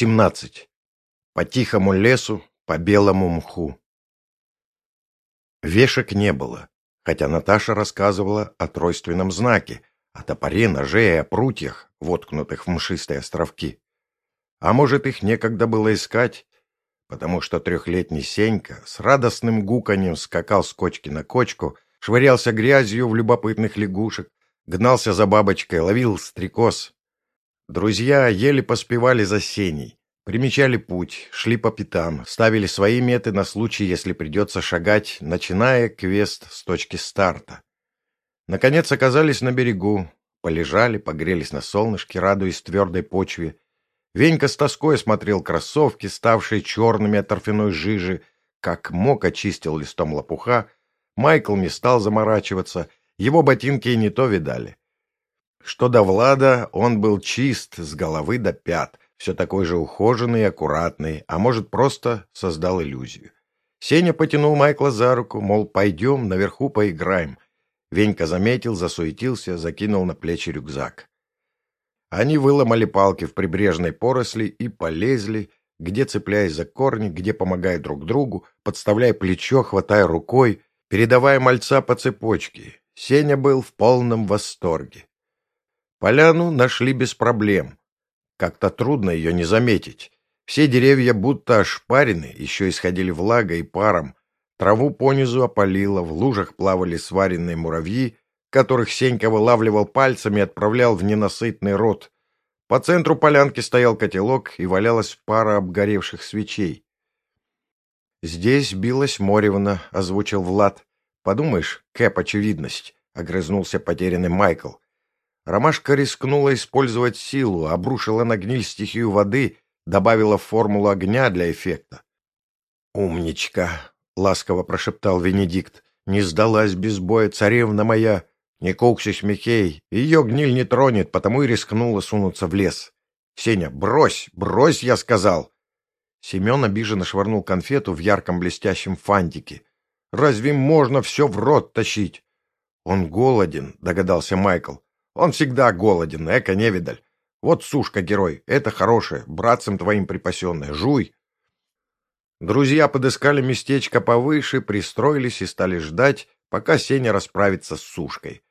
17. По тихому лесу, по белому мху. Вешек не было, хотя Наташа рассказывала о тройственном знаке, о топоре, ноже и о прутьях, воткнутых в мшистые островки. А может, их некогда было искать, потому что трехлетний Сенька с радостным гуканьем скакал с кочки на кочку, швырялся грязью в любопытных лягушек, гнался за бабочкой, ловил стрекоз, Друзья еле поспевали за Сеней, примечали путь, шли по пятам, ставили свои меты на случай, если придется шагать, начиная квест с точки старта. Наконец оказались на берегу, полежали, погрелись на солнышке, радуясь твердой почве. Венька с тоской смотрел кроссовки, ставшие черными от торфяной жижи, как мог очистил листом лопуха. Майкл не стал заморачиваться, его ботинки и не то видали. Что до Влада, он был чист с головы до пят, все такой же ухоженный и аккуратный, а может, просто создал иллюзию. Сеня потянул Майкла за руку, мол, пойдем, наверху поиграем. Венька заметил, засуетился, закинул на плечи рюкзак. Они выломали палки в прибрежной поросли и полезли, где цепляясь за корни, где помогая друг другу, подставляя плечо, хватая рукой, передавая мальца по цепочке. Сеня был в полном восторге. Поляну нашли без проблем. Как-то трудно ее не заметить. Все деревья будто ошпарены, еще исходили влагой и паром. Траву понизу опалило, в лужах плавали сваренные муравьи, которых Сенька вылавливал пальцами и отправлял в ненасытный рот. По центру полянки стоял котелок и валялась пара обгоревших свечей. «Здесь билась Моревна», — озвучил Влад. «Подумаешь, Кэп очевидность», — огрызнулся потерянный Майкл. Ромашка рискнула использовать силу, обрушила на гниль стихию воды, добавила формулу огня для эффекта. «Умничка!» — ласково прошептал Венедикт. «Не сдалась без боя царевна моя. Не куксись, Михей, ее гниль не тронет, потому и рискнула сунуться в лес. Сеня, брось, брось, я сказал!» Семен обиженно швырнул конфету в ярком блестящем фантике. «Разве можно все в рот тащить?» «Он голоден», — догадался Майкл. Он всегда голоден, эко-невидаль. Вот сушка, герой, это хорошее, братцам твоим припасенное, жуй. Друзья подыскали местечко повыше, пристроились и стали ждать, пока Сеня расправится с сушкой.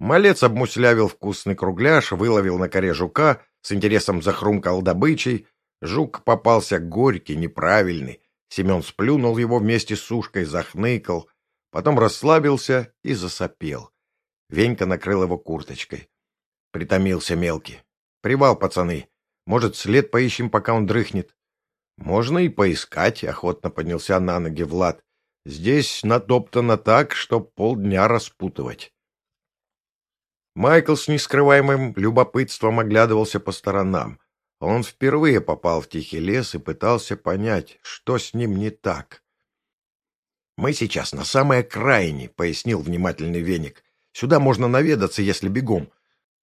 Малец обмуслявил вкусный кругляш, выловил на коре жука, с интересом захрумкал добычей. Жук попался горький, неправильный. Семен сплюнул его вместе с сушкой, захныкал, потом расслабился и засопел. Венька накрыл его курточкой. Притомился мелкий. «Привал, пацаны. Может, след поищем, пока он дрыхнет?» «Можно и поискать», — охотно поднялся на ноги Влад. «Здесь натоптано так, что полдня распутывать». Майкл с нескрываемым любопытством оглядывался по сторонам. Он впервые попал в тихий лес и пытался понять, что с ним не так. «Мы сейчас на самой окраине», — пояснил внимательный веник. Сюда можно наведаться, если бегом.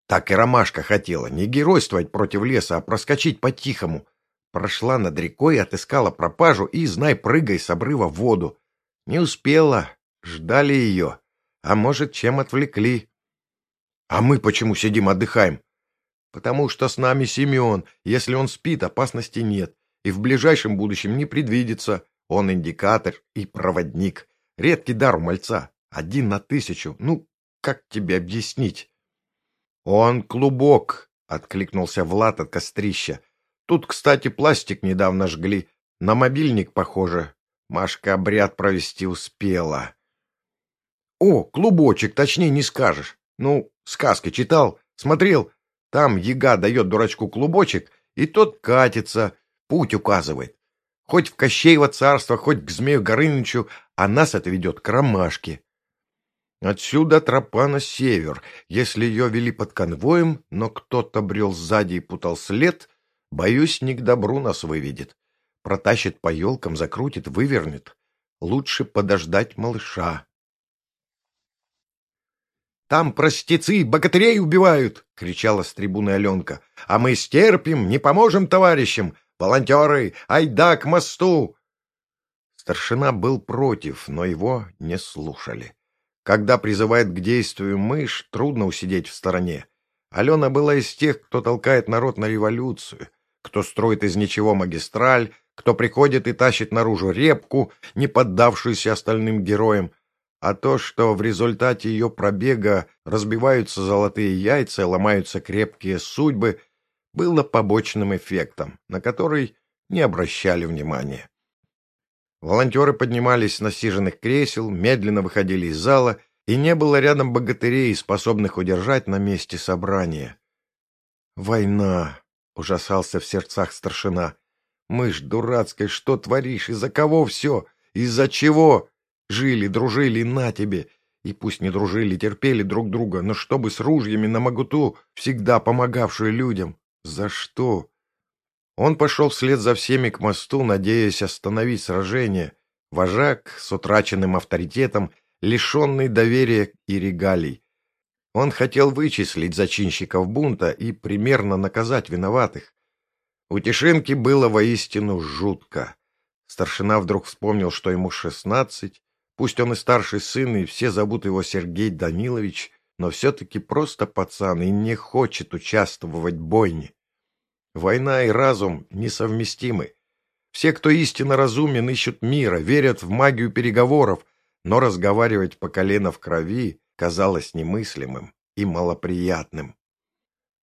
Так и Ромашка хотела не геройствовать против леса, а проскочить по-тихому. Прошла над рекой, отыскала пропажу и, знай, прыгай с обрыва в воду. Не успела. Ждали ее. А может, чем отвлекли. А мы почему сидим отдыхаем? Потому что с нами Семен. Если он спит, опасности нет. И в ближайшем будущем не предвидится. Он индикатор и проводник. Редкий дар у мальца. Один на тысячу. Ну, как тебе объяснить? Он клубок, откликнулся Влад от кострища. Тут, кстати, пластик недавно жгли. На мобильник похоже. Машка обряд провести успела. О, клубочек, точнее не скажешь. Ну, сказки читал, смотрел. Там яга дает дурачку клубочек, и тот катится, путь указывает. Хоть в Кощеево царство, хоть к Змею Горынычу, а нас это ведет к ромашке. Отсюда тропа на север. Если ее вели под конвоем, но кто-то брел сзади и путал след, боюсь, не к добру нас выведет. Протащит по елкам, закрутит, вывернет. Лучше подождать малыша. «Там простецы богатырей убивают!» — кричала с трибуны Аленка. «А мы стерпим, не поможем товарищам! Волонтеры, айда к мосту!» Старшина был против, но его не слушали. Когда призывает к действию мышь, трудно усидеть в стороне. Алена была из тех, кто толкает народ на революцию, кто строит из ничего магистраль, кто приходит и тащит наружу репку, не поддавшуюся остальным героям, а то, что в результате ее пробега разбиваются золотые яйца, ломаются крепкие судьбы, было побочным эффектом, на который не обращали внимания. Волонтеры поднимались с насиженных кресел, медленно выходили из зала, и не было рядом богатырей, способных удержать на месте собрания. «Война!» — ужасался в сердцах старшина. «Мышь дурацкая, что творишь? Из-за кого все? Из-за чего? Жили, дружили, на тебе. И пусть не дружили, терпели друг друга, но чтобы с ружьями на могуту, всегда помогавшие людям. За что? Он пошел вслед за всеми к мосту, надеясь остановить сражение. Вожак с утраченным авторитетом, лишенный доверия и регалий. Он хотел вычислить зачинщиков бунта и примерно наказать виноватых. У Тишинки было воистину жутко. Старшина вдруг вспомнил, что ему шестнадцать, Пусть он и старший сын, и все зовут его Сергей Данилович, но все-таки просто пацан и не хочет участвовать в бойне. Война и разум несовместимы. Все, кто истинно разумен, ищут мира, верят в магию переговоров, но разговаривать по колено в крови казалось немыслимым и малоприятным.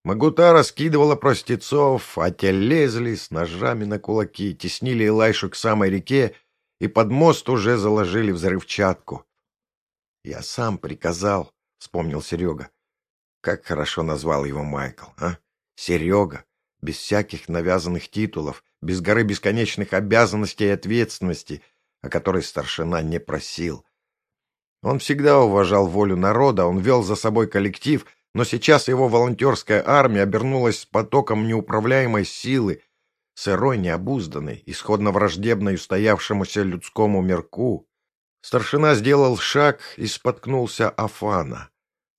Магута раскидывала простецов, а те лезли с ножами на кулаки, теснили Илайшу к самой реке и под мост уже заложили взрывчатку. «Я сам приказал», — вспомнил Серега. Как хорошо назвал его Майкл, а? Серега, без всяких навязанных титулов, без горы бесконечных обязанностей и ответственности, о которой старшина не просил. Он всегда уважал волю народа, он вел за собой коллектив, но сейчас его волонтерская армия обернулась потоком неуправляемой силы, сырой, необузданный, исходно враждебной устоявшемуся людскому мирку, старшина сделал шаг и споткнулся Афана.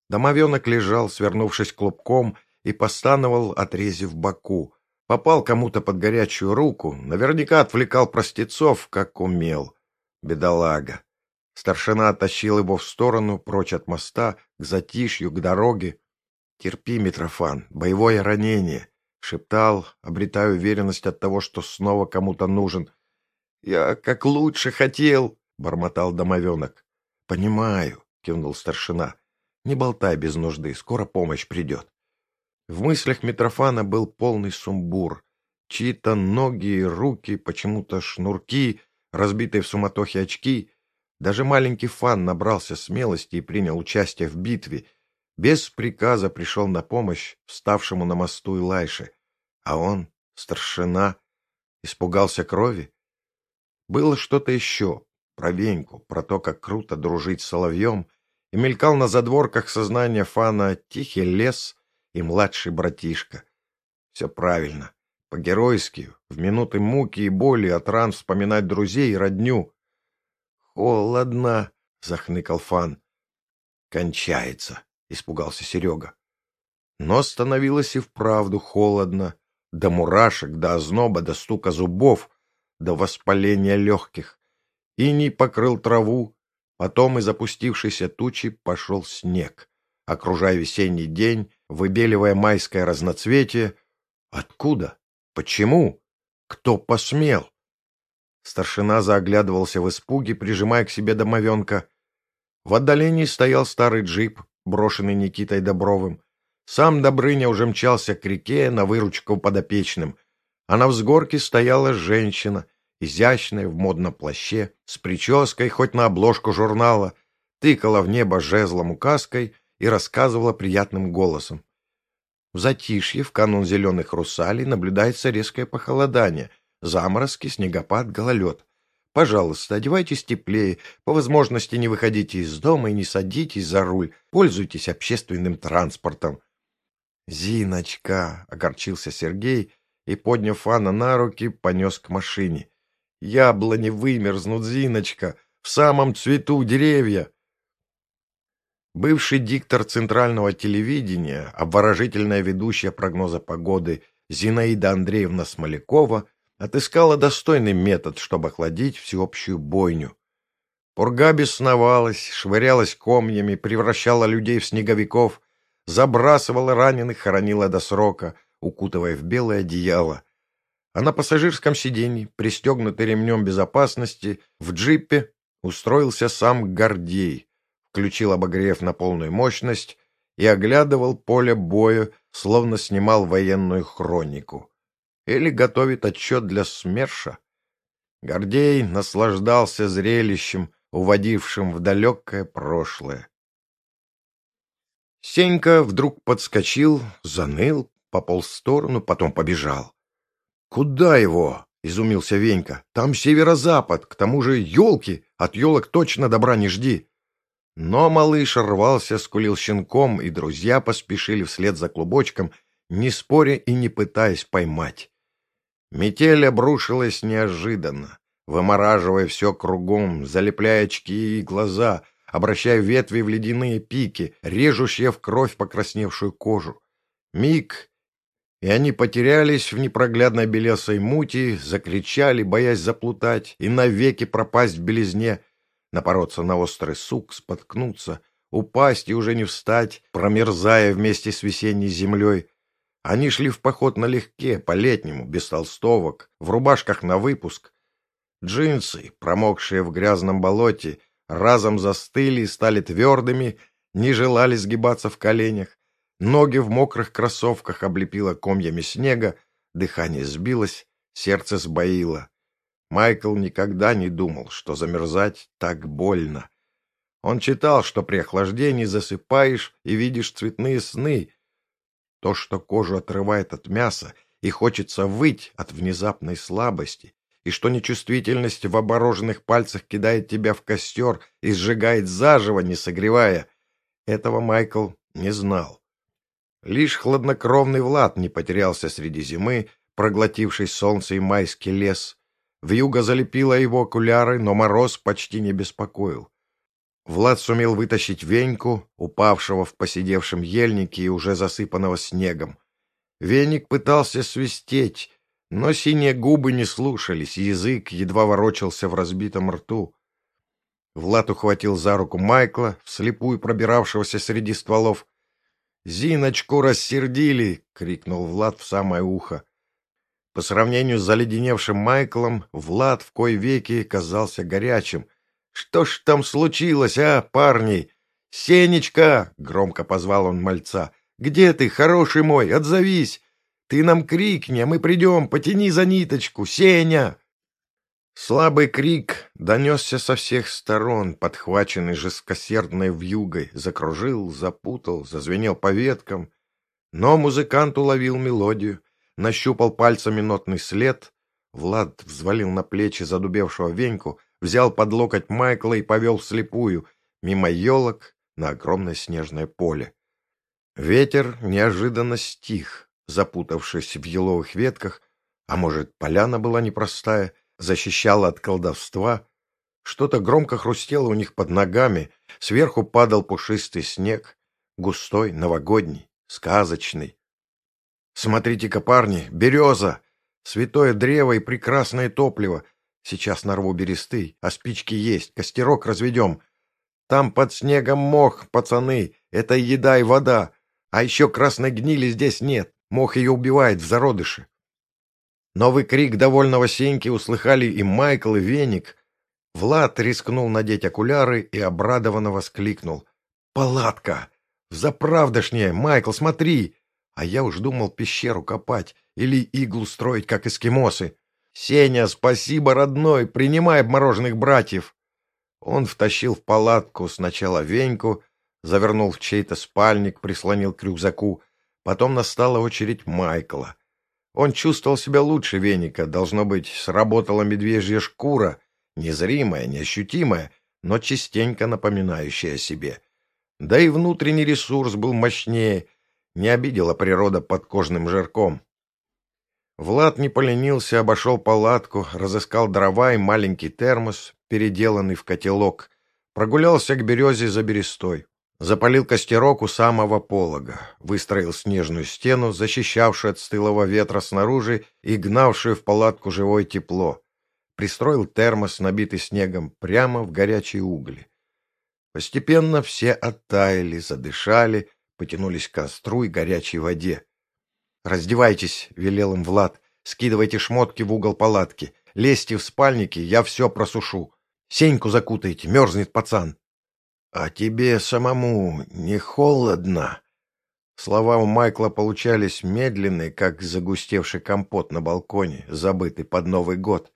Домовенок лежал, свернувшись клубком, и постановал, отрезив боку. Попал кому-то под горячую руку, наверняка отвлекал простецов, как умел. Бедолага. Старшина оттащил его в сторону, прочь от моста, к затишью, к дороге. «Терпи, Митрофан, боевое ранение. Шептал, обретая уверенность от того, что снова кому-то нужен. «Я как лучше хотел!» — бормотал домовенок. «Понимаю», — кивнул старшина. «Не болтай без нужды, скоро помощь придет». В мыслях Митрофана был полный сумбур. Чьи-то ноги и руки, почему-то шнурки, разбитые в суматохе очки. Даже маленький Фан набрался смелости и принял участие в битве. Без приказа пришел на помощь вставшему на мосту Илайше. А он, старшина, испугался крови? Было что-то еще, про Веньку, про то, как круто дружить с соловьем, и мелькал на задворках сознания Фана тихий лес и младший братишка. Все правильно, по-геройски, в минуты муки и боли от ран вспоминать друзей и родню. «Холодно!» — захныкал Фан. «Кончается!» — испугался Серега. Но становилось и вправду холодно до мурашек, до озноба, до стука зубов, до воспаления легких. Иней покрыл траву, потом из опустившейся тучи пошел снег, окружая весенний день, выбеливая майское разноцветие. Откуда? Почему? Кто посмел? Старшина заоглядывался в испуге, прижимая к себе домовенка. В отдалении стоял старый джип, брошенный Никитой Добровым. Сам Добрыня уже мчался к реке на выручку подопечным, а на взгорке стояла женщина, изящная в модном плаще, с прической хоть на обложку журнала, тыкала в небо жезлом указкой и рассказывала приятным голосом. В затишье в канун зеленых русалей наблюдается резкое похолодание, заморозки, снегопад, гололед. Пожалуйста, одевайтесь теплее, по возможности не выходите из дома и не садитесь за руль, пользуйтесь общественным транспортом. «Зиночка!» — огорчился Сергей и, подняв Анна на руки, понес к машине. «Яблони вымерзнут, Зиночка! В самом цвету деревья!» Бывший диктор центрального телевидения, обворожительная ведущая прогноза погоды Зинаида Андреевна Смолякова отыскала достойный метод, чтобы охладить всеобщую бойню. Пурга бесновалась, швырялась комьями, превращала людей в снеговиков, забрасывала раненых, хоронила до срока, укутывая в белое одеяло. а на пассажирском сиденье, пристегнутый ремнем безопасности, в джипе устроился сам Гордей, включил обогрев на полную мощность и оглядывал поле боя, словно снимал военную хронику. Или готовит отчет для СМЕРШа. Гордей наслаждался зрелищем, уводившим в далекое прошлое. Сенька вдруг подскочил, заныл, пополз в сторону, потом побежал. «Куда его?» — изумился Венька. «Там северо-запад, к тому же елки, от елок точно добра не жди». Но малыш рвался, скулил щенком, и друзья поспешили вслед за клубочком, не споря и не пытаясь поймать. Метель обрушилась неожиданно, вымораживая все кругом, залепляя очки и глаза, обращая ветви в ледяные пики, режущие в кровь покрасневшую кожу. Миг, и они потерялись в непроглядной белесой мути, закричали, боясь заплутать и навеки пропасть в белизне — напороться на острый сук, споткнуться, упасть и уже не встать, промерзая вместе с весенней землей. Они шли в поход налегке, по-летнему, без толстовок, в рубашках на выпуск. Джинсы, промокшие в грязном болоте, разом застыли и стали твердыми, не желали сгибаться в коленях. Ноги в мокрых кроссовках облепило комьями снега, дыхание сбилось, сердце сбоило. Майкл никогда не думал, что замерзать так больно. Он читал, что при охлаждении засыпаешь и видишь цветные сны. То, что кожу отрывает от мяса и хочется выть от внезапной слабости, и что нечувствительность в обороженных пальцах кидает тебя в костер и сжигает заживо, не согревая, этого Майкл не знал. Лишь хладнокровный Влад не потерялся среди зимы, проглотивший солнце и майский лес, Вьюга залепила его окуляры, но мороз почти не беспокоил. Влад сумел вытащить веньку, упавшего в посидевшем ельнике и уже засыпанного снегом. Веник пытался свистеть, но синие губы не слушались, язык едва ворочался в разбитом рту. Влад ухватил за руку Майкла, вслепую пробиравшегося среди стволов. «Зиночку рассердили!» — крикнул Влад в самое ухо. По сравнению с заледеневшим Майклом, Влад в кой веки казался горячим. «Что ж там случилось, а, парни?» «Сенечка!» — громко позвал он мальца. «Где ты, хороший мой? Отзовись! Ты нам крикни, а мы придем, потяни за ниточку! Сеня!» Слабый крик донесся со всех сторон, подхваченный жесткосердной вьюгой, закружил, запутал, зазвенел по веткам. Но музыкант уловил мелодию нащупал пальцами нотный след. Влад взвалил на плечи задубевшего Веньку, взял под локоть Майкла и повел вслепую, мимо елок, на огромное снежное поле. Ветер неожиданно стих, запутавшись в еловых ветках, а может, поляна была непростая, защищала от колдовства. Что-то громко хрустело у них под ногами, сверху падал пушистый снег, густой, новогодний, сказочный. Смотрите-ка, парни, береза! Святое древо и прекрасное топливо. Сейчас нарву бересты, а спички есть, костерок разведем. Там под снегом мох, пацаны, это еда и вода. А еще красной гнили здесь нет, мох ее убивает в зародыше. Новый крик довольного Сеньки услыхали и Майкл, и Веник. Влад рискнул надеть окуляры и обрадованно воскликнул. «Палатка! Заправдошнее! Майкл, смотри! А я уж думал пещеру копать или иглу строить, как эскимосы. «Сеня, спасибо, родной, принимай обмороженных братьев!» Он втащил в палатку сначала Веньку, завернул в чей-то спальник, прислонил к рюкзаку. Потом настала очередь Майкла. Он чувствовал себя лучше Веника. Должно быть, сработала медвежья шкура, незримая, неощутимая, но частенько напоминающая о себе. Да и внутренний ресурс был мощнее, не обидела природа подкожным жирком. Влад не поленился, обошел палатку, разыскал дрова и маленький термос, переделанный в котелок, прогулялся к березе за берестой, запалил костерок у самого полога, выстроил снежную стену, защищавшую от стылого ветра снаружи и гнавшую в палатку живое тепло, пристроил термос, набитый снегом, прямо в горячие угли. Постепенно все оттаяли, задышали, потянулись к костру и горячей воде. «Раздевайтесь», — велел им Влад. Скидывайте шмотки в угол палатки. Лезьте в спальники, я все просушу. Сеньку закутайте, мерзнет пацан. — А тебе самому не холодно? Слова у Майкла получались медленные, как загустевший компот на балконе, забытый под Новый год.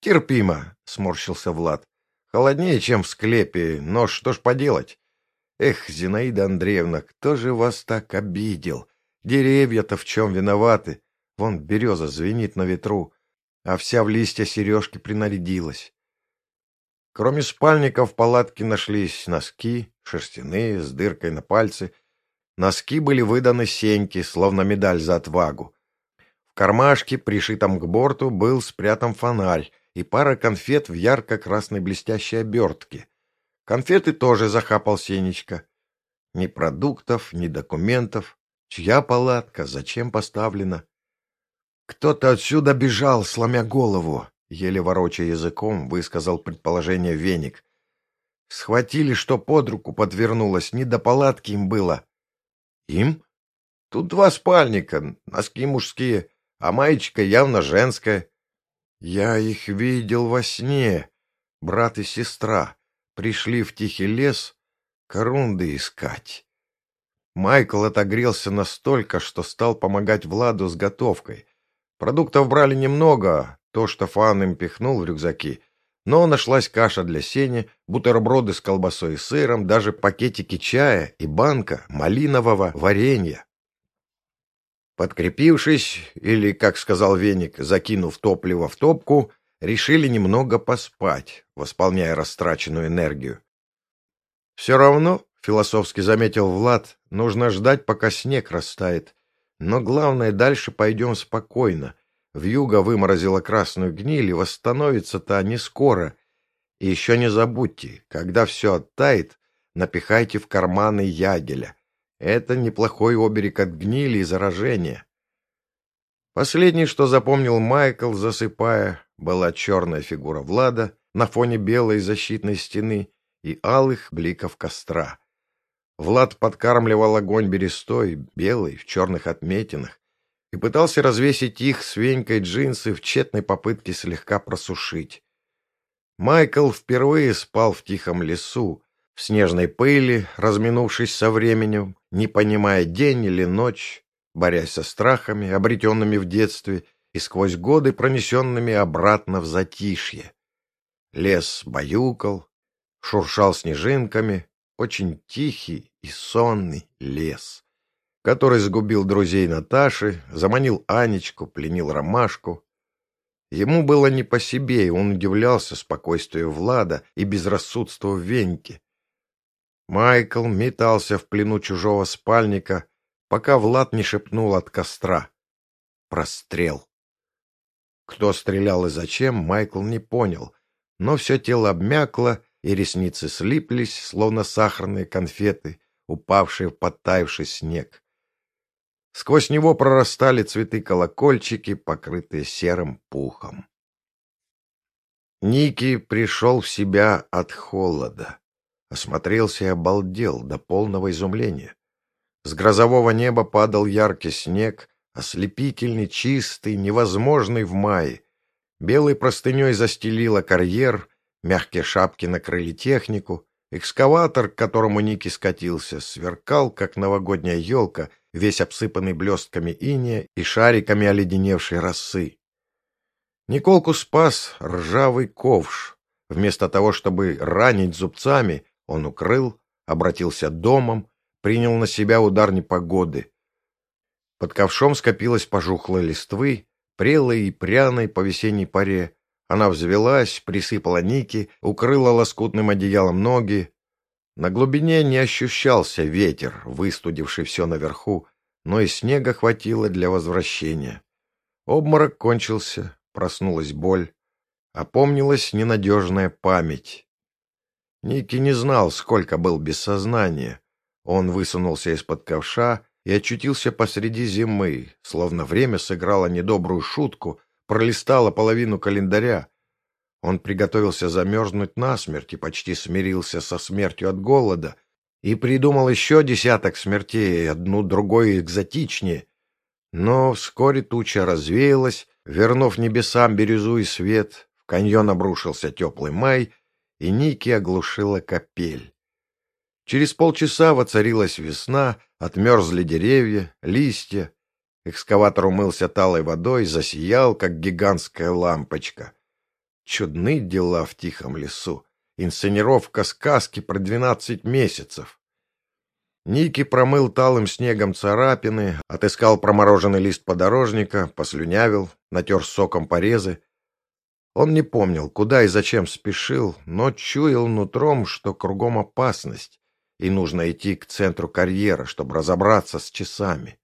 «Терпимо», — сморщился Влад. «Холоднее, чем в склепе, но что ж поделать? Эх, Зинаида Андреевна, кто же вас так обидел? Деревья-то в чем виноваты? Вон береза звенит на ветру, а вся в листья сережки принарядилась». Кроме спальников в палатке нашлись носки, шерстяные, с дыркой на пальце — Носки были выданы Сеньке, словно медаль за отвагу. В кармашке, пришитом к борту, был спрятан фонарь и пара конфет в ярко-красной блестящей обертке. Конфеты тоже захапал Сенечка. Ни продуктов, ни документов. Чья палатка? Зачем поставлена? Кто-то отсюда бежал, сломя голову, еле ворочая языком, высказал предположение Веник. Схватили, что под руку подвернулось, не до палатки им было. Им? Тут два спальника, носки мужские, а маечка явно женская. Я их видел во сне. Брат и сестра пришли в тихий лес корунды искать. Майкл отогрелся настолько, что стал помогать Владу с готовкой. Продуктов брали немного, то, что Фан им пихнул в рюкзаки, но нашлась каша для сени, бутерброды с колбасой и сыром, даже пакетики чая и банка малинового варенья. Подкрепившись, или, как сказал Веник, закинув топливо в топку, решили немного поспать, восполняя растраченную энергию. «Все равно», — философски заметил Влад, — «нужно ждать, пока снег растает. Но главное, дальше пойдем спокойно, Вьюга выморозила красную гниль, и восстановится-то не скоро. И еще не забудьте, когда все оттает, напихайте в карманы ягеля. Это неплохой оберег от гнили и заражения. Последнее, что запомнил Майкл, засыпая, была черная фигура Влада на фоне белой защитной стены и алых бликов костра. Влад подкармливал огонь берестой, белый, в черных отметинах, и пытался развесить их с венькой джинсы в тщетной попытке слегка просушить. Майкл впервые спал в тихом лесу, в снежной пыли, разминувшись со временем, не понимая день или ночь, борясь со страхами, обретенными в детстве и сквозь годы пронесенными обратно в затишье. Лес баюкал, шуршал снежинками, очень тихий и сонный лес который сгубил друзей Наташи, заманил Анечку, пленил Ромашку. Ему было не по себе, и он удивлялся спокойствию Влада и безрассудству Веньки. Майкл метался в плену чужого спальника, пока Влад не шепнул от костра. Прострел. Кто стрелял и зачем, Майкл не понял, но все тело обмякло, и ресницы слиплись, словно сахарные конфеты, упавшие в подтаявший снег. Сквозь него прорастали цветы-колокольчики, покрытые серым пухом. Ники пришел в себя от холода. Осмотрелся и обалдел до полного изумления. С грозового неба падал яркий снег, ослепительный, чистый, невозможный в мае. Белой простыней застелила карьер, мягкие шапки накрыли технику. Экскаватор, к которому Ники скатился, сверкал, как новогодняя елка, весь обсыпанный блестками иния и шариками оледеневшей росы. Николку спас ржавый ковш. Вместо того, чтобы ранить зубцами, он укрыл, обратился домом, принял на себя удар непогоды. Под ковшом скопилась пожухлая листвы, прелой и пряной по весенней паре. Она взвелась, присыпала Ники, укрыла лоскутным одеялом ноги, на глубине не ощущался ветер, выстудивший все наверху, но и снега хватило для возвращения. Обморок кончился, проснулась боль, опомнилась ненадежная память. Ники не знал, сколько был без сознания. Он высунулся из-под ковша и очутился посреди зимы, словно время сыграло недобрую шутку, пролистало половину календаря, он приготовился замерзнуть насмерть и почти смирился со смертью от голода, и придумал еще десяток смертей, одну другой экзотичнее. Но вскоре туча развеялась, вернув небесам бирюзу и свет, в каньон обрушился теплый май, и Ники оглушила капель. Через полчаса воцарилась весна, отмерзли деревья, листья. Экскаватор умылся талой водой, засиял, как гигантская лампочка. Чудны дела в тихом лесу. Инсценировка сказки про двенадцать месяцев. Ники промыл талым снегом царапины, отыскал промороженный лист подорожника, послюнявил, натер соком порезы. Он не помнил, куда и зачем спешил, но чуял нутром, что кругом опасность и нужно идти к центру карьера, чтобы разобраться с часами.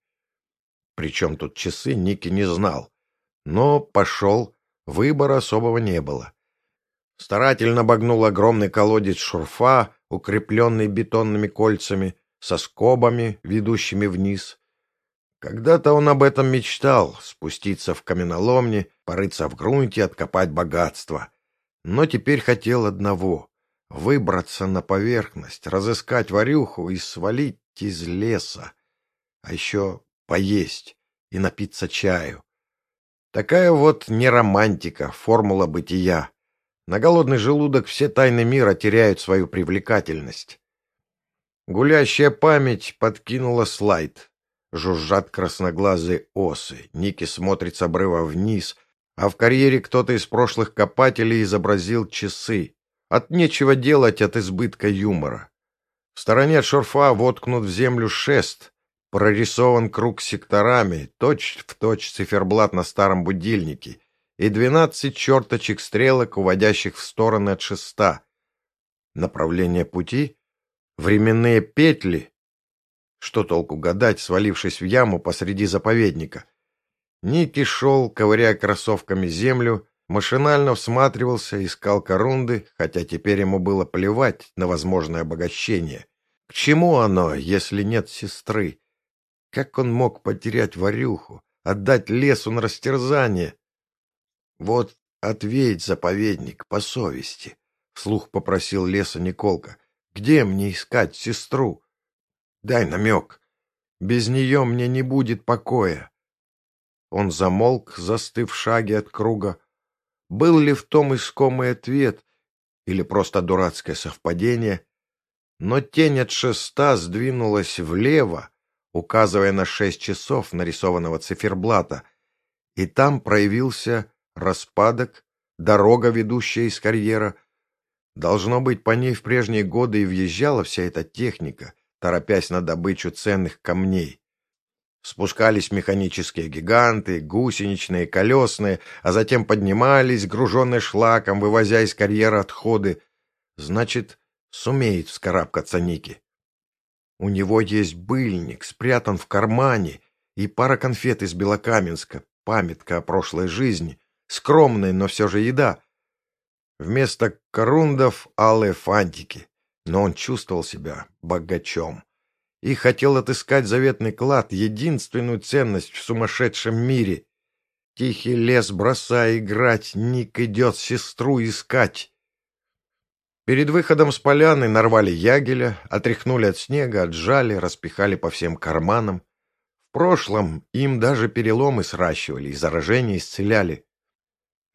Причем тут часы Ники не знал, но пошел, выбора особого не было. Старательно обогнул огромный колодец шурфа, укрепленный бетонными кольцами, со скобами, ведущими вниз. Когда-то он об этом мечтал — спуститься в каменоломни, порыться в грунте, откопать богатство. Но теперь хотел одного Выбраться на поверхность, разыскать варюху и свалить из леса. А еще поесть и напиться чаю. Такая вот не романтика, формула бытия. На голодный желудок все тайны мира теряют свою привлекательность. Гулящая память подкинула слайд. Жужжат красноглазые осы. Ники смотрит с обрыва вниз, а в карьере кто-то из прошлых копателей изобразил часы. От нечего делать от избытка юмора. В стороне от шурфа воткнут в землю шест, прорисован круг секторами, точь-в-точь циферблат на старом будильнике и двенадцать черточек стрелок, уводящих в стороны от шеста. Направление пути? Временные петли? Что толку гадать, свалившись в яму посреди заповедника? Ники шел, ковыряя кроссовками землю, Машинально всматривался, искал корунды, хотя теперь ему было плевать на возможное обогащение. К чему оно, если нет сестры? Как он мог потерять Варюху, отдать лесу на растерзание? Вот ответь, заповедник, по совести, — вслух попросил леса Николка. Где мне искать сестру? Дай намек. Без нее мне не будет покоя. Он замолк, застыв в шаге от круга, был ли в том искомый ответ или просто дурацкое совпадение? Но тень от шеста сдвинулась влево, указывая на шесть часов нарисованного циферблата, и там проявился распадок, дорога, ведущая из карьера. Должно быть, по ней в прежние годы и въезжала вся эта техника, торопясь на добычу ценных камней. Спускались механические гиганты, гусеничные, колесные, а затем поднимались, груженные шлаком, вывозя из карьера отходы. Значит, сумеет вскарабкаться Ники. У него есть быльник, спрятан в кармане, и пара конфет из Белокаменска, памятка о прошлой жизни, скромная, но все же еда. Вместо корундов — алые фантики, но он чувствовал себя богачом и хотел отыскать заветный клад, единственную ценность в сумасшедшем мире. Тихий лес, бросая играть, Ник идет сестру искать. Перед выходом с поляны нарвали ягеля, отряхнули от снега, отжали, распихали по всем карманам. В прошлом им даже переломы сращивали и заражения исцеляли.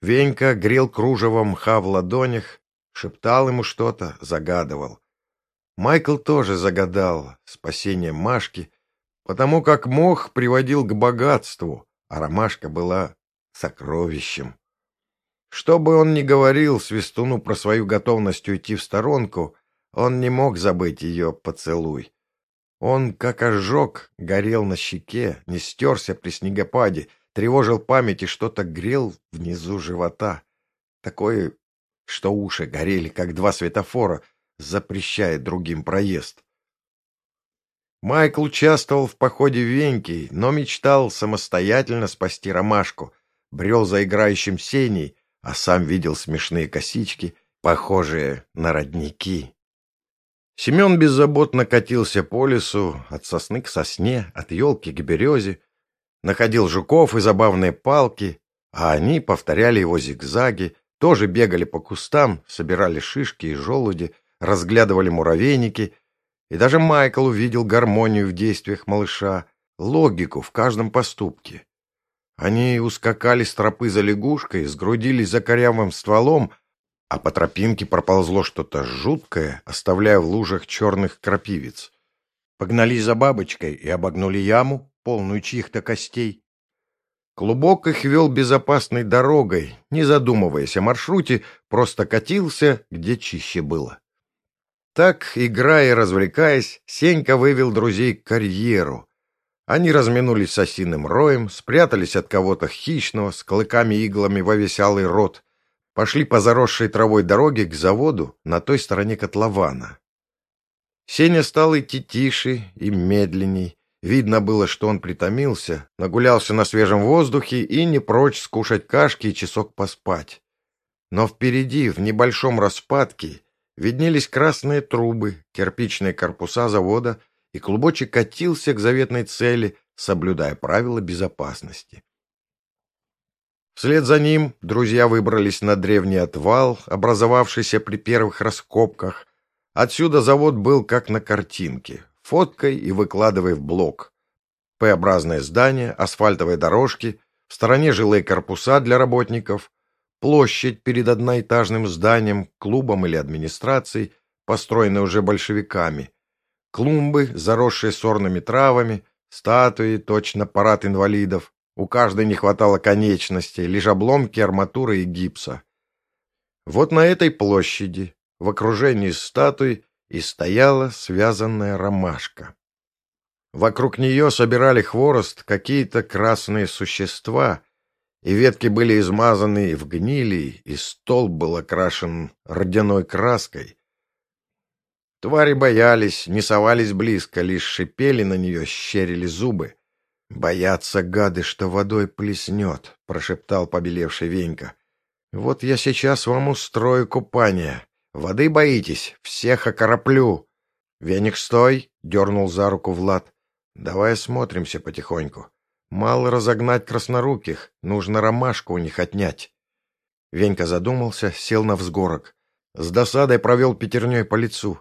Венька грел кружевом мха в ладонях, шептал ему что-то, загадывал. Майкл тоже загадал спасение Машки, потому как мох приводил к богатству, а ромашка была сокровищем. Что бы он ни говорил Свистуну про свою готовность уйти в сторонку, он не мог забыть ее поцелуй. Он, как ожог, горел на щеке, не стерся при снегопаде, тревожил память и что-то грел внизу живота. Такое, что уши горели, как два светофора, запрещает другим проезд. Майкл участвовал в походе Веньки, но мечтал самостоятельно спасти ромашку, брел за играющим сеней, а сам видел смешные косички, похожие на родники. Семен беззаботно катился по лесу, от сосны к сосне, от елки к березе, находил жуков и забавные палки, а они повторяли его зигзаги, тоже бегали по кустам, собирали шишки и желуди, разглядывали муравейники, и даже Майкл увидел гармонию в действиях малыша, логику в каждом поступке. Они ускакали с тропы за лягушкой, сгрудились за корявым стволом, а по тропинке проползло что-то жуткое, оставляя в лужах черных крапивиц. Погнались за бабочкой и обогнули яму, полную чьих-то костей. Клубок их вел безопасной дорогой, не задумываясь о маршруте, просто катился, где чище было. Так, играя и развлекаясь, Сенька вывел друзей к карьеру. Они разминулись с осиным роем, спрятались от кого-то хищного, с клыками-иглами во весь алый рот, пошли по заросшей травой дороге к заводу на той стороне котлована. Сеня стал идти тише и медленней. Видно было, что он притомился, нагулялся на свежем воздухе и не прочь скушать кашки и часок поспать. Но впереди, в небольшом распадке, виднелись красные трубы, кирпичные корпуса завода, и клубочек катился к заветной цели, соблюдая правила безопасности. Вслед за ним друзья выбрались на древний отвал, образовавшийся при первых раскопках. Отсюда завод был как на картинке, фоткой и выкладывай в блок. П-образное здание, асфальтовые дорожки, в стороне жилые корпуса для работников, площадь перед одноэтажным зданием, клубом или администрацией, построенной уже большевиками, клумбы, заросшие сорными травами, статуи, точно парад инвалидов. У каждой не хватало конечностей, лишь обломки арматуры и гипса. Вот на этой площади, в окружении статуй, и стояла связанная ромашка. Вокруг нее собирали хворост какие-то красные существа, и ветки были измазаны в гнили, и стол был окрашен родяной краской. Твари боялись, не совались близко, лишь шипели на нее, щерили зубы. «Боятся гады, что водой плеснет», — прошептал побелевший Венька. «Вот я сейчас вам устрою купание. Воды боитесь, всех окороплю». «Веник, стой!» — дернул за руку Влад. «Давай осмотримся потихоньку. Мало разогнать красноруких, нужно ромашку у них отнять. Венька задумался, сел на взгорок. С досадой провел пятерней по лицу.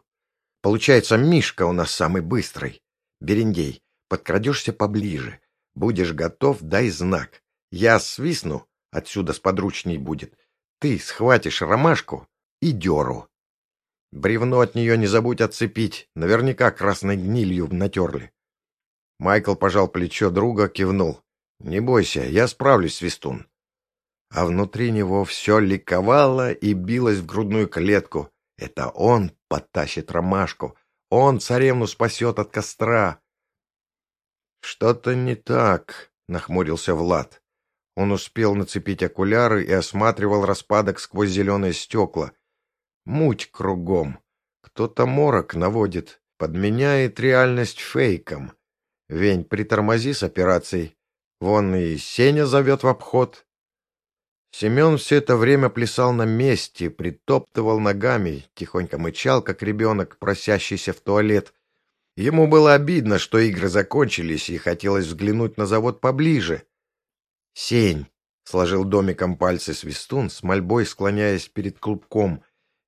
Получается, Мишка у нас самый быстрый. Берендей, подкрадешься поближе. Будешь готов, дай знак. Я свистну, отсюда сподручней будет. Ты схватишь ромашку и деру. Бревно от нее не забудь отцепить, наверняка красной гнилью натерли. Майкл пожал плечо друга, кивнул. «Не бойся, я справлюсь, Свистун». А внутри него все ликовало и билось в грудную клетку. Это он потащит ромашку. Он царевну спасет от костра. «Что-то не так», — нахмурился Влад. Он успел нацепить окуляры и осматривал распадок сквозь зеленые стекла. Муть кругом. Кто-то морок наводит, подменяет реальность фейком. Вень, притормози с операцией. Вон и Сеня зовет в обход. Семен все это время плясал на месте, притоптывал ногами, тихонько мычал, как ребенок, просящийся в туалет. Ему было обидно, что игры закончились, и хотелось взглянуть на завод поближе. «Сень!» — сложил домиком пальцы свистун, с мольбой склоняясь перед клубком.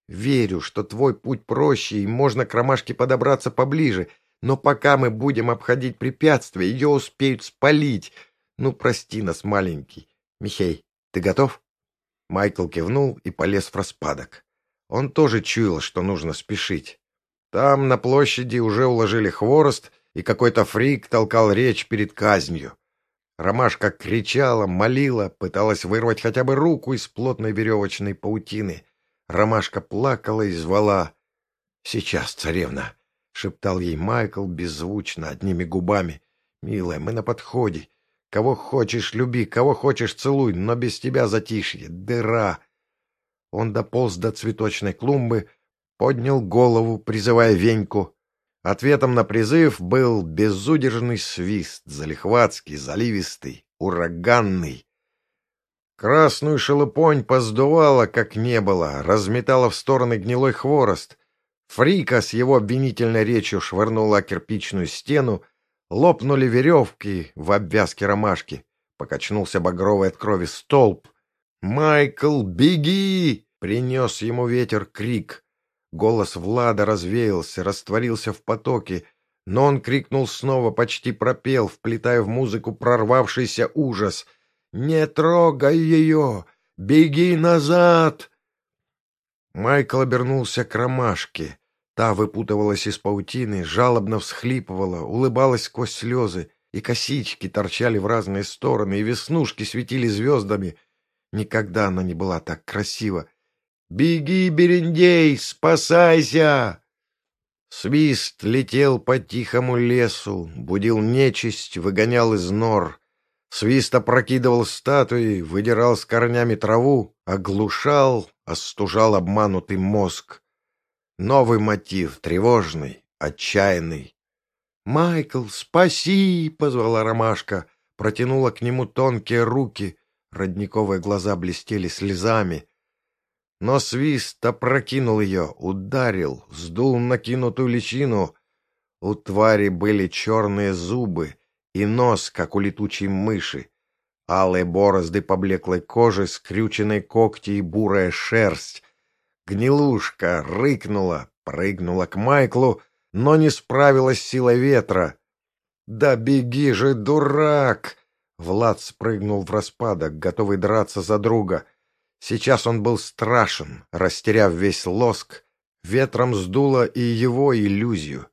«Верю, что твой путь проще, и можно к ромашке подобраться поближе. Но пока мы будем обходить препятствия, ее успеют спалить. Ну, прости нас, маленький. Михей, ты готов?» Майкл кивнул и полез в распадок. Он тоже чуял, что нужно спешить. Там, на площади, уже уложили хворост, и какой-то фрик толкал речь перед казнью. Ромашка кричала, молила, пыталась вырвать хотя бы руку из плотной веревочной паутины. Ромашка плакала и звала. «Сейчас, царевна!» — шептал ей Майкл беззвучно, одними губами. «Милая, мы на подходе. Кого хочешь, люби, кого хочешь, целуй, но без тебя затишье, дыра». Он дополз до цветочной клумбы, поднял голову, призывая Веньку. Ответом на призыв был безудержный свист, залихватский, заливистый, ураганный. Красную шелупонь поздувала, как не было, разметала в стороны гнилой хворост. Фрика с его обвинительной речью швырнула кирпичную стену, лопнули веревки в обвязке ромашки. Покачнулся багровый от крови столб. «Майкл, беги!» — принес ему ветер крик. Голос Влада развеялся, растворился в потоке. Но он крикнул снова, почти пропел, вплетая в музыку прорвавшийся ужас. «Не трогай ее! Беги назад!» Майкл обернулся к ромашке. Та выпутывалась из паутины, жалобно всхлипывала, улыбалась сквозь слезы, и косички торчали в разные стороны, и веснушки светили звездами. Никогда она не была так красива. «Беги, Берендей, спасайся!» Свист летел по тихому лесу, будил нечисть, выгонял из нор. Свист опрокидывал статуи, выдирал с корнями траву, оглушал, остужал обманутый мозг. Новый мотив, тревожный, отчаянный. «Майкл, спаси!» — позвала ромашка, протянула к нему тонкие руки, родниковые глаза блестели слезами. Но свист опрокинул ее, ударил, сдул накинутую личину. У твари были черные зубы и нос, как у летучей мыши, алые борозды поблеклой кожи, скрюченные когти и бурая шерсть. Гнилушка рыкнула, прыгнула к Майклу, но не справилась с силой ветра. «Да беги же, дурак!» Влад спрыгнул в распадок, готовый драться за друга. Сейчас он был страшен, растеряв весь лоск. Ветром сдуло и его иллюзию.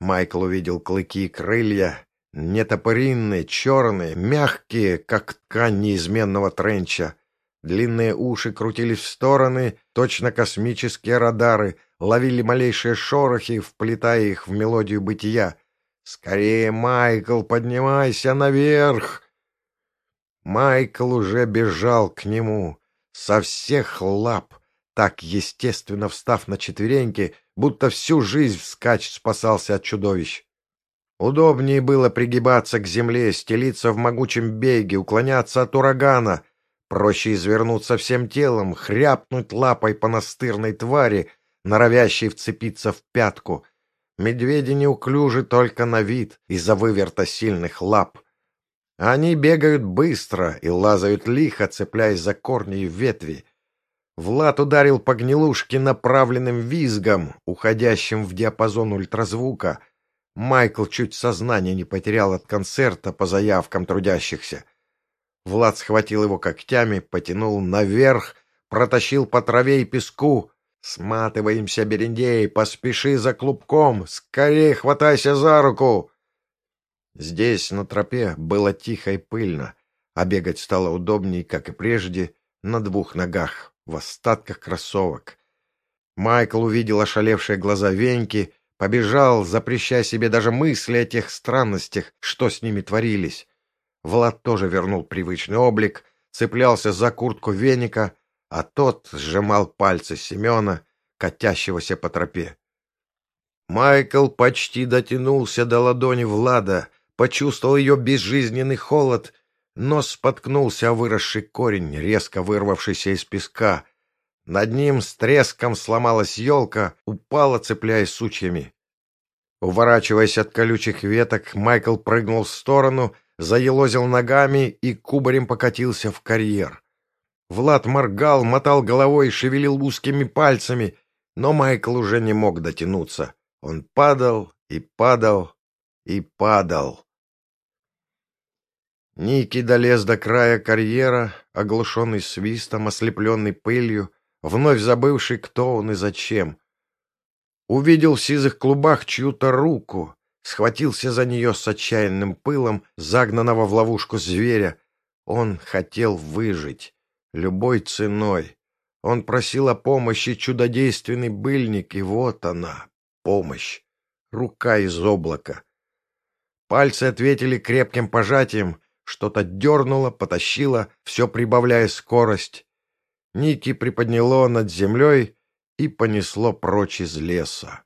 Майкл увидел клыки и крылья, нетопыринные, черные, мягкие, как ткань неизменного тренча. Длинные уши крутились в стороны, точно космические радары, ловили малейшие шорохи, вплетая их в мелодию бытия. «Скорее, Майкл, поднимайся наверх!» Майкл уже бежал к нему со всех лап, так естественно встав на четвереньки, будто всю жизнь вскачь спасался от чудовищ. Удобнее было пригибаться к земле, стелиться в могучем беге, уклоняться от урагана — Проще извернуться всем телом, хряпнуть лапой по настырной твари, норовящей вцепиться в пятку. Медведи неуклюжи только на вид из-за выверта сильных лап. Они бегают быстро и лазают лихо, цепляясь за корни и ветви. Влад ударил по гнилушке направленным визгом, уходящим в диапазон ультразвука. Майкл чуть сознание не потерял от концерта по заявкам трудящихся. Влад схватил его когтями, потянул наверх, протащил по траве и песку. «Сматываемся, Берендей, поспеши за клубком, скорее хватайся за руку!» Здесь, на тропе, было тихо и пыльно, а бегать стало удобней, как и прежде, на двух ногах, в остатках кроссовок. Майкл увидел ошалевшие глаза Веньки, побежал, запрещая себе даже мысли о тех странностях, что с ними творились. Влад тоже вернул привычный облик, цеплялся за куртку веника, а тот сжимал пальцы Семена, катящегося по тропе. Майкл почти дотянулся до ладони Влада, почувствовал ее безжизненный холод, но споткнулся о выросший корень, резко вырвавшийся из песка. Над ним с треском сломалась елка, упала, цепляясь сучьями. Уворачиваясь от колючих веток, Майкл прыгнул в сторону — заелозил ногами и кубарем покатился в карьер. Влад моргал, мотал головой, шевелил узкими пальцами, но Майкл уже не мог дотянуться. Он падал и падал и падал. Ники долез до края карьера, оглушенный свистом, ослепленный пылью, вновь забывший, кто он и зачем. Увидел в сизых клубах чью-то руку, схватился за нее с отчаянным пылом, загнанного в ловушку зверя. Он хотел выжить любой ценой. Он просил о помощи чудодейственный быльник, и вот она, помощь, рука из облака. Пальцы ответили крепким пожатием, что-то дернуло, потащило, все прибавляя скорость. Ники приподняло над землей и понесло прочь из леса.